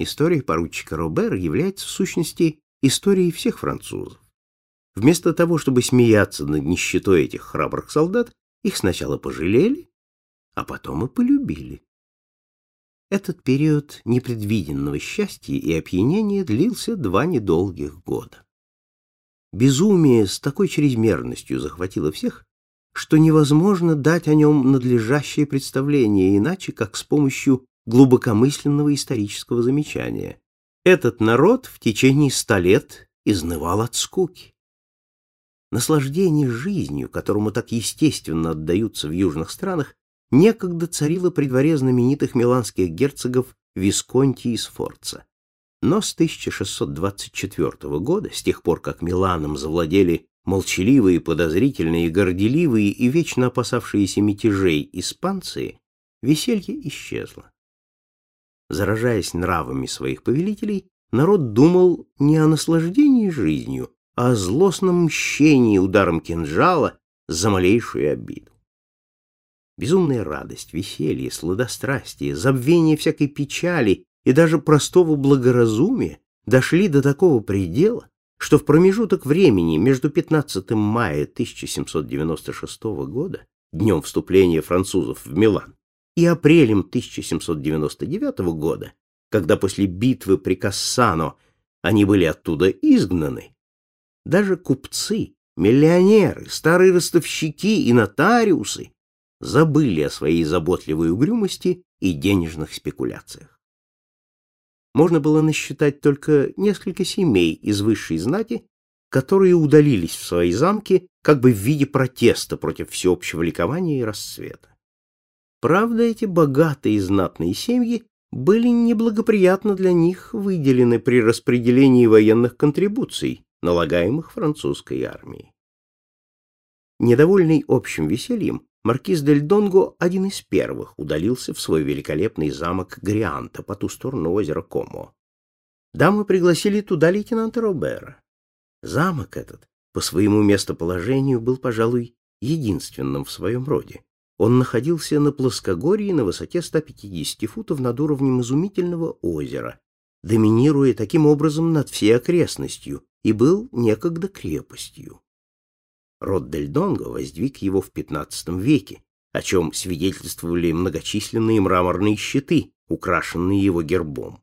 История поручика Робера является в сущности историей всех французов. Вместо того, чтобы смеяться над нищетой этих храбрых солдат, их сначала пожалели, а потом и полюбили. Этот период непредвиденного счастья и опьянения длился два недолгих года. Безумие с такой чрезмерностью захватило всех, что невозможно дать о нем надлежащее представление иначе, как с помощью глубокомысленного исторического замечания. Этот народ в течение ста лет изнывал от скуки. Наслаждение жизнью, которому так естественно отдаются в южных странах, некогда царило при дворе знаменитых миланских герцогов Висконти и Сфорца. Но с 1624 года, с тех пор, как Миланом завладели молчаливые, подозрительные, горделивые и вечно опасавшиеся мятежей испанцы, веселье исчезло. Заражаясь нравами своих повелителей, народ думал не о наслаждении жизнью, а о злостном мщении ударом кинжала за малейшую обиду. Безумная радость, веселье, сладострастие, забвение всякой печали и даже простого благоразумия дошли до такого предела, что в промежуток времени между 15 мая 1796 года, днем вступления французов в Милан, и апрелем 1799 года, когда после битвы при Кассано они были оттуда изгнаны, даже купцы, миллионеры, старые ростовщики и нотариусы забыли о своей заботливой угрюмости и денежных спекуляциях. Можно было насчитать только несколько семей из высшей знати, которые удалились в свои замки как бы в виде протеста против всеобщего ликования и расцвета. Правда, эти богатые и знатные семьи были неблагоприятно для них выделены при распределении военных контрибуций, налагаемых французской армией. Недовольный общим весельем, маркиз дель Донго один из первых удалился в свой великолепный замок Грианта по ту сторону озера Комо. Дамы пригласили туда лейтенанта Робера. Замок этот, по своему местоположению, был, пожалуй, единственным в своем роде. Он находился на плоскогорье на высоте 150 футов над уровнем изумительного озера, доминируя таким образом над всей окрестностью, и был некогда крепостью. Род Дель Донго воздвиг его в XV веке, о чем свидетельствовали многочисленные мраморные щиты, украшенные его гербом.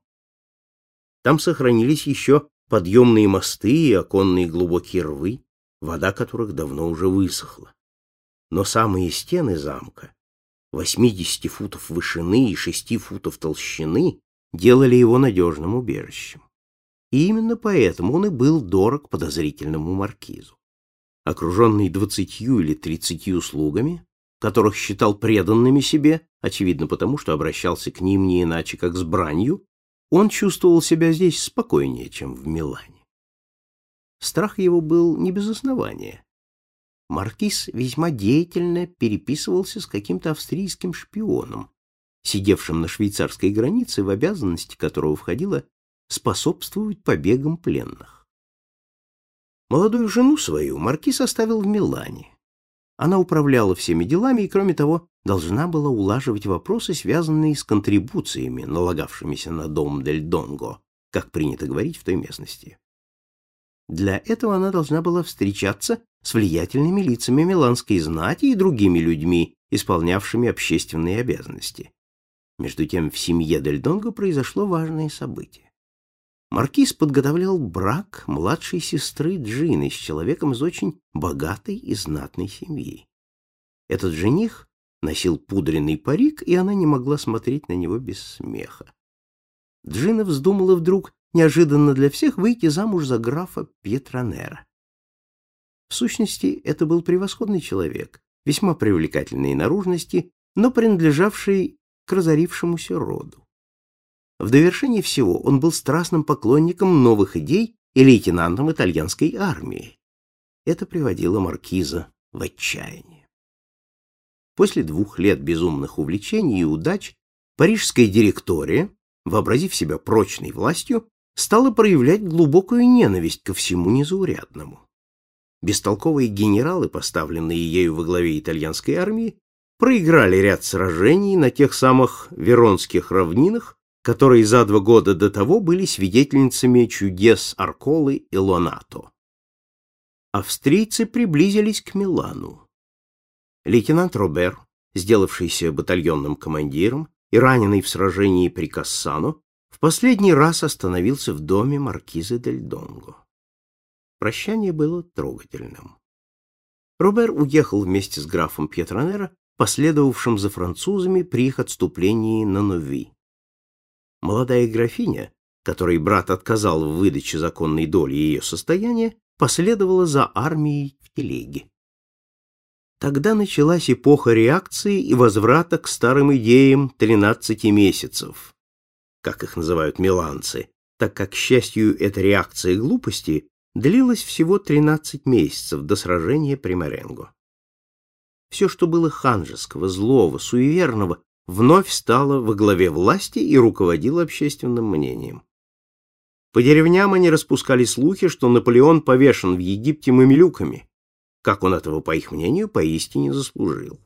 Там сохранились еще подъемные мосты и оконные глубокие рвы, вода которых давно уже высохла. Но самые стены замка, 80 футов вышины и 6 футов толщины, делали его надежным убежищем. И именно поэтому он и был дорог подозрительному маркизу. Окруженный двадцатью или тридцатью слугами, которых считал преданными себе, очевидно потому, что обращался к ним не иначе, как с бранью, он чувствовал себя здесь спокойнее, чем в Милане. Страх его был не без основания. Маркиз весьма деятельно переписывался с каким-то австрийским шпионом, сидевшим на швейцарской границе, в обязанности которого входило способствовать побегам пленных. Молодую жену свою маркиз оставил в Милане. Она управляла всеми делами и, кроме того, должна была улаживать вопросы, связанные с контрибуциями, налагавшимися на дом Дель Донго, как принято говорить в той местности. Для этого она должна была встречаться с влиятельными лицами миланской знати и другими людьми, исполнявшими общественные обязанности. Между тем в семье Дель Донго произошло важное событие. Маркиз подготовлял брак младшей сестры Джины с человеком из очень богатой и знатной семьи. Этот жених носил пудренный парик, и она не могла смотреть на него без смеха. Джина вздумала вдруг, неожиданно для всех, выйти замуж за графа Пьетронера. В сущности, это был превосходный человек, весьма привлекательной наружности, но принадлежавший к разорившемуся роду. В довершение всего он был страстным поклонником новых идей и лейтенантом итальянской армии. Это приводило маркиза в отчаяние. После двух лет безумных увлечений и удач парижская директория, вообразив себя прочной властью, стала проявлять глубокую ненависть ко всему незаурядному. Бестолковые генералы, поставленные ею во главе итальянской армии, проиграли ряд сражений на тех самых Веронских равнинах, которые за два года до того были свидетельницами чудес Арколы и Лонато. Австрийцы приблизились к Милану. Лейтенант Робер, сделавшийся батальонным командиром и раненый в сражении при Кассано, в последний раз остановился в доме маркизы Дель Донго. Прощание было трогательным. Робер уехал вместе с графом Пьетронера, последовавшим за французами при их отступлении на Нови. Молодая графиня, которой брат отказал в выдаче законной доли ее состояния, последовала за армией в телеге. Тогда началась эпоха реакции и возврата к старым идеям тринадцати месяцев, как их называют миланцы, так как, к счастью, эта реакция глупости длилась всего тринадцать месяцев до сражения при Маренго. Все, что было ханжеского, злого, суеверного, вновь стала во главе власти и руководила общественным мнением. По деревням они распускали слухи, что Наполеон повешен в Египте мамилюками, как он этого, по их мнению, поистине заслужил.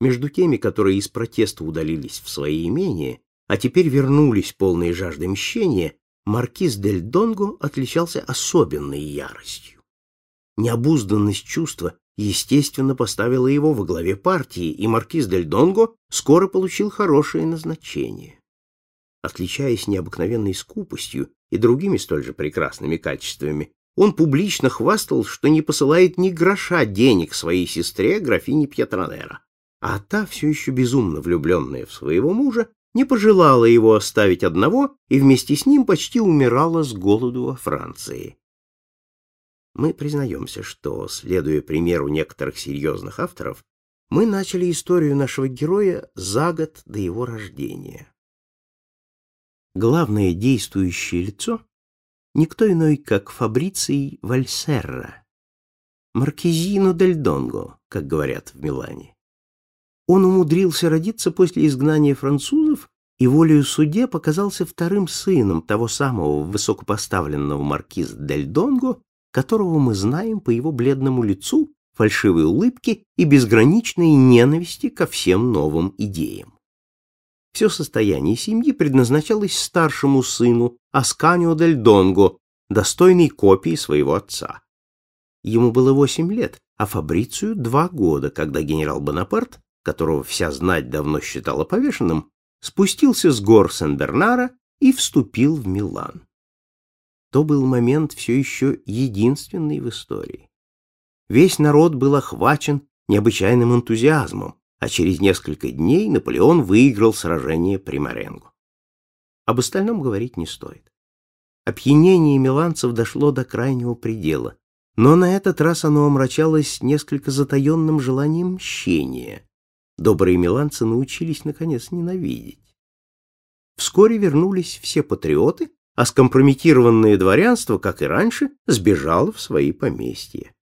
Между теми, которые из протеста удалились в свои имения, а теперь вернулись полные жажды мщения, маркиз Дель Донго отличался особенной яростью. Необузданность чувства естественно, поставила его во главе партии, и маркиз Дель Донго скоро получил хорошее назначение. Отличаясь необыкновенной скупостью и другими столь же прекрасными качествами, он публично хвастал, что не посылает ни гроша денег своей сестре, графине Пьетронера, а та, все еще безумно влюбленная в своего мужа, не пожелала его оставить одного и вместе с ним почти умирала с голоду во Франции. Мы признаемся, что, следуя примеру некоторых серьезных авторов, мы начали историю нашего героя за год до его рождения. Главное действующее лицо — никто иной, как Фабриций Вальсерра, Маркизино дель Донго, как говорят в Милане. Он умудрился родиться после изгнания французов и волею суде показался вторым сыном того самого высокопоставленного маркиза дель Донго, которого мы знаем по его бледному лицу, фальшивой улыбке и безграничной ненависти ко всем новым идеям. Все состояние семьи предназначалось старшему сыну Асканио дель Донго, достойной копии своего отца. Ему было восемь лет, а Фабрицию два года, когда генерал Бонапарт, которого вся знать давно считала повешенным, спустился с гор Сен-Бернара и вступил в Милан. То был момент все еще единственный в истории. Весь народ был охвачен необычайным энтузиазмом, а через несколько дней Наполеон выиграл сражение при Маренго. Об остальном говорить не стоит. Опьянение миланцев дошло до крайнего предела, но на этот раз оно омрачалось несколько затаенным желанием мщения. Добрые миланцы научились, наконец, ненавидеть. Вскоре вернулись все патриоты, а скомпрометированное дворянство, как и раньше, сбежало в свои поместья.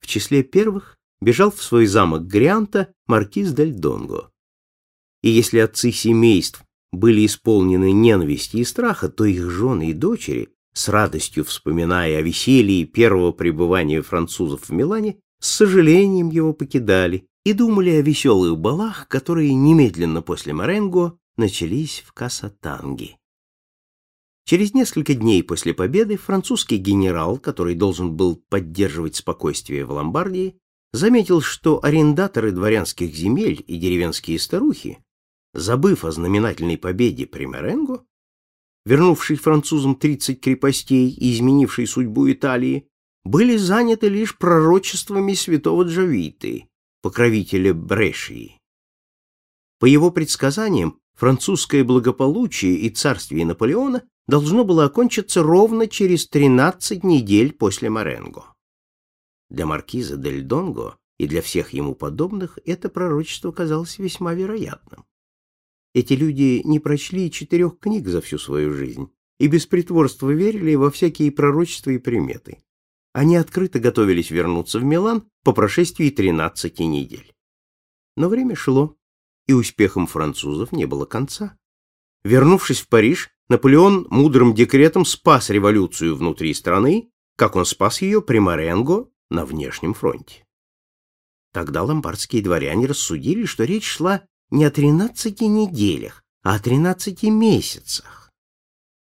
В числе первых бежал в свой замок Грианта маркиз Дель Донго. И если отцы семейств были исполнены ненависти и страха, то их жены и дочери, с радостью вспоминая о веселье первого пребывания французов в Милане, с сожалением его покидали и думали о веселых балах, которые немедленно после Маренго начались в Касатанге. Через несколько дней после победы французский генерал, который должен был поддерживать спокойствие в Ломбардии, заметил, что арендаторы дворянских земель и деревенские старухи, забыв о знаменательной победе при Меренго, вернувшей французам 30 крепостей и изменившей судьбу Италии, были заняты лишь пророчествами святого Джавиты, покровителя Брешии. По его предсказаниям, французское благополучие и царствие Наполеона должно было окончиться ровно через 13 недель после Маренго. Для маркиза Дель Донго и для всех ему подобных это пророчество казалось весьма вероятным. Эти люди не прочли четырех книг за всю свою жизнь и без притворства верили во всякие пророчества и приметы. Они открыто готовились вернуться в Милан по прошествии 13 недель. Но время шло, и успехом французов не было конца. Вернувшись в Париж, Наполеон мудрым декретом спас революцию внутри страны, как он спас ее при Маренго на внешнем фронте. Тогда ломбардские дворяне рассудили, что речь шла не о 13 неделях, а о 13 месяцах.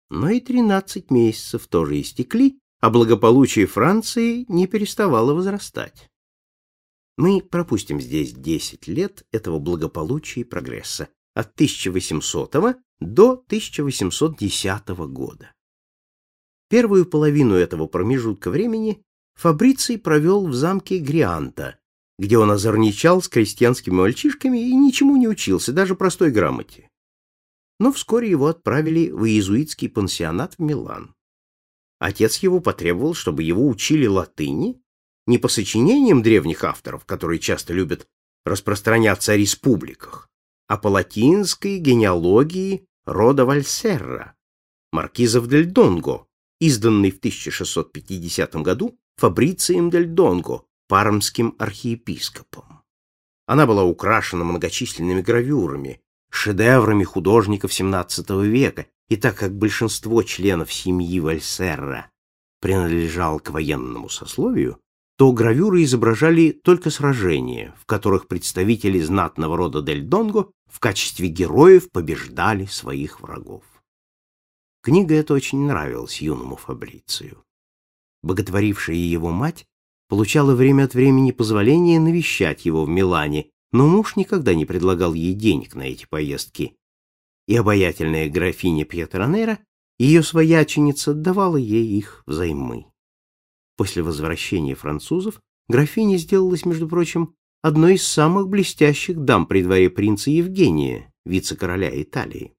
Но и 13 месяцев тоже истекли, а благополучие Франции не переставало возрастать. Мы пропустим здесь 10 лет этого благополучия и прогресса, от 1800 до 1810 года. Первую половину этого промежутка времени Фабриций провел в замке Грианта, где он озорничал с крестьянскими мальчишками и ничему не учился, даже простой грамоте. Но вскоре его отправили в иезуитский пансионат в Милан. Отец его потребовал, чтобы его учили латыни не по сочинениям древних авторов, которые часто любят распространяться о республиках, а по латинской генеалогии рода Вальсерра, маркизов дель Донго, изданный в 1650 году Фабрицием дель Донго, пармским архиепископом. Она была украшена многочисленными гравюрами, шедеврами художников XVII века, и так как большинство членов семьи Вальсерра принадлежал к военному сословию, то гравюры изображали только сражения, в которых представители знатного рода Дель Донго в качестве героев побеждали своих врагов. Книга эта очень нравилась юному Фабрицию. Боготворившая его мать получала время от времени позволение навещать его в Милане, но муж никогда не предлагал ей денег на эти поездки. И обаятельная графиня Пьетронера, ее свояченица, давала ей их взаймы. После возвращения французов графиня сделалась, между прочим, одной из самых блестящих дам при дворе принца Евгения, вице-короля Италии.